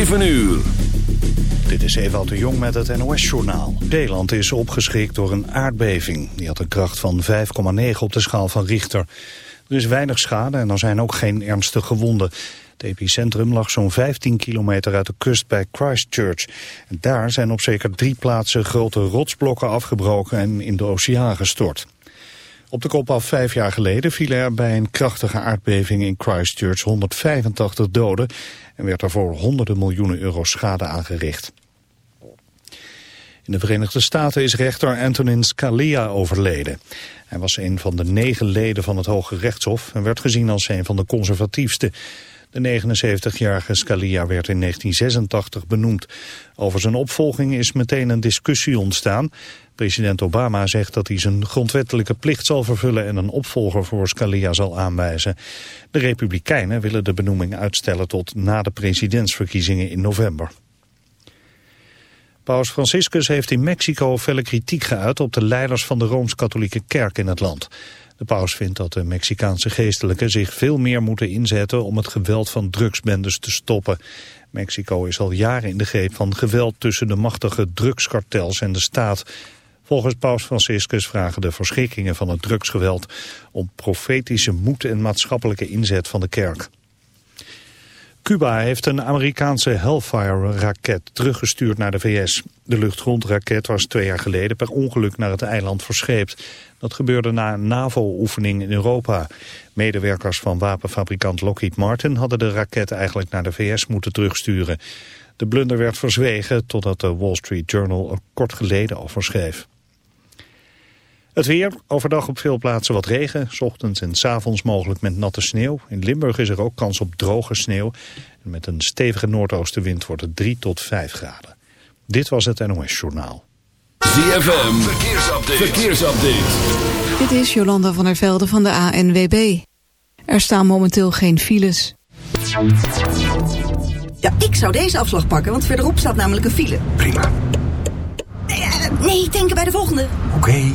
7 uur. Dit is Ewald de Jong met het NOS-journaal. Nederland is opgeschrikt door een aardbeving. Die had een kracht van 5,9 op de schaal van Richter. Er is weinig schade en er zijn ook geen ernstige gewonden. Het epicentrum lag zo'n 15 kilometer uit de kust bij Christchurch. En daar zijn op zeker drie plaatsen grote rotsblokken afgebroken en in de oceaan gestort. Op de kop af vijf jaar geleden vielen er bij een krachtige aardbeving in Christchurch 185 doden en werd daarvoor honderden miljoenen euro schade aangericht. In de Verenigde Staten is rechter Antonin Scalia overleden. Hij was een van de negen leden van het Hoge Rechtshof en werd gezien als een van de conservatiefste. De 79-jarige Scalia werd in 1986 benoemd. Over zijn opvolging is meteen een discussie ontstaan. President Obama zegt dat hij zijn grondwettelijke plicht zal vervullen en een opvolger voor Scalia zal aanwijzen. De Republikeinen willen de benoeming uitstellen tot na de presidentsverkiezingen in november. Paus Franciscus heeft in Mexico felle kritiek geuit op de leiders van de Rooms-Katholieke Kerk in het land. De paus vindt dat de Mexicaanse geestelijken zich veel meer moeten inzetten om het geweld van drugsbendes te stoppen. Mexico is al jaren in de greep van geweld tussen de machtige drugskartels en de staat. Volgens paus Franciscus vragen de verschrikkingen van het drugsgeweld om profetische moed en maatschappelijke inzet van de kerk. Cuba heeft een Amerikaanse Hellfire-raket teruggestuurd naar de VS. De luchtgrondraket was twee jaar geleden per ongeluk naar het eiland verscheept. Dat gebeurde na een NAVO-oefening in Europa. Medewerkers van wapenfabrikant Lockheed Martin hadden de raket eigenlijk naar de VS moeten terugsturen. De blunder werd verzwegen totdat de Wall Street Journal er kort geleden over schreef. Het weer, overdag op veel plaatsen wat regen, s ochtends en s avonds mogelijk met natte sneeuw. In Limburg is er ook kans op droge sneeuw. En met een stevige noordoostenwind wordt het 3 tot 5 graden. Dit was het NOS Journaal. ZFM, verkeersupdate. verkeersupdate. Dit is Jolanda van der Velde van de ANWB. Er staan momenteel geen files. Ja, ik zou deze afslag pakken, want verderop staat namelijk een file. Prima. Nee, uh, nee denken bij de volgende. Oké.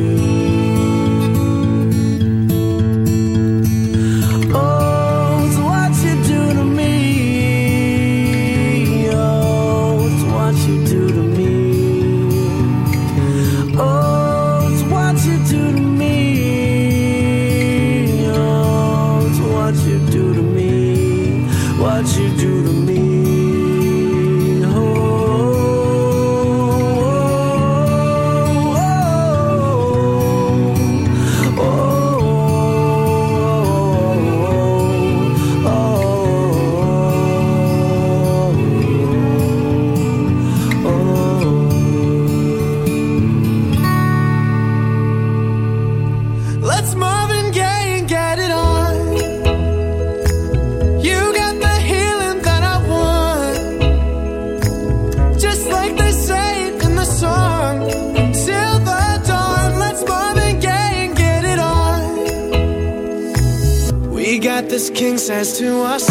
King to ourselves.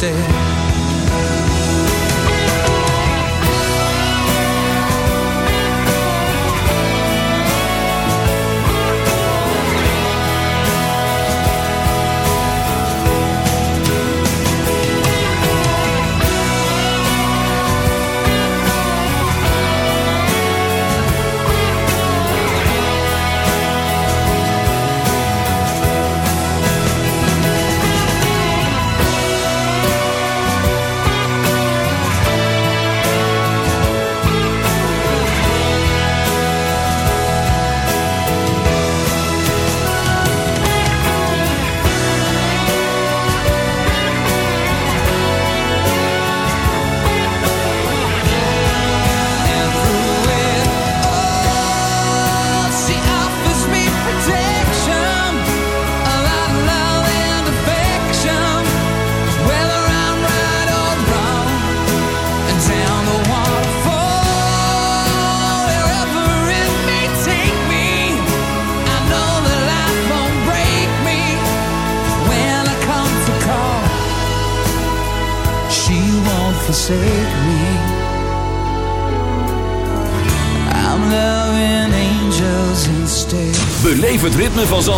instead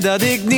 dat ik niet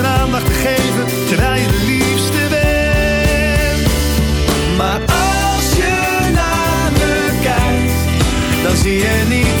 See any?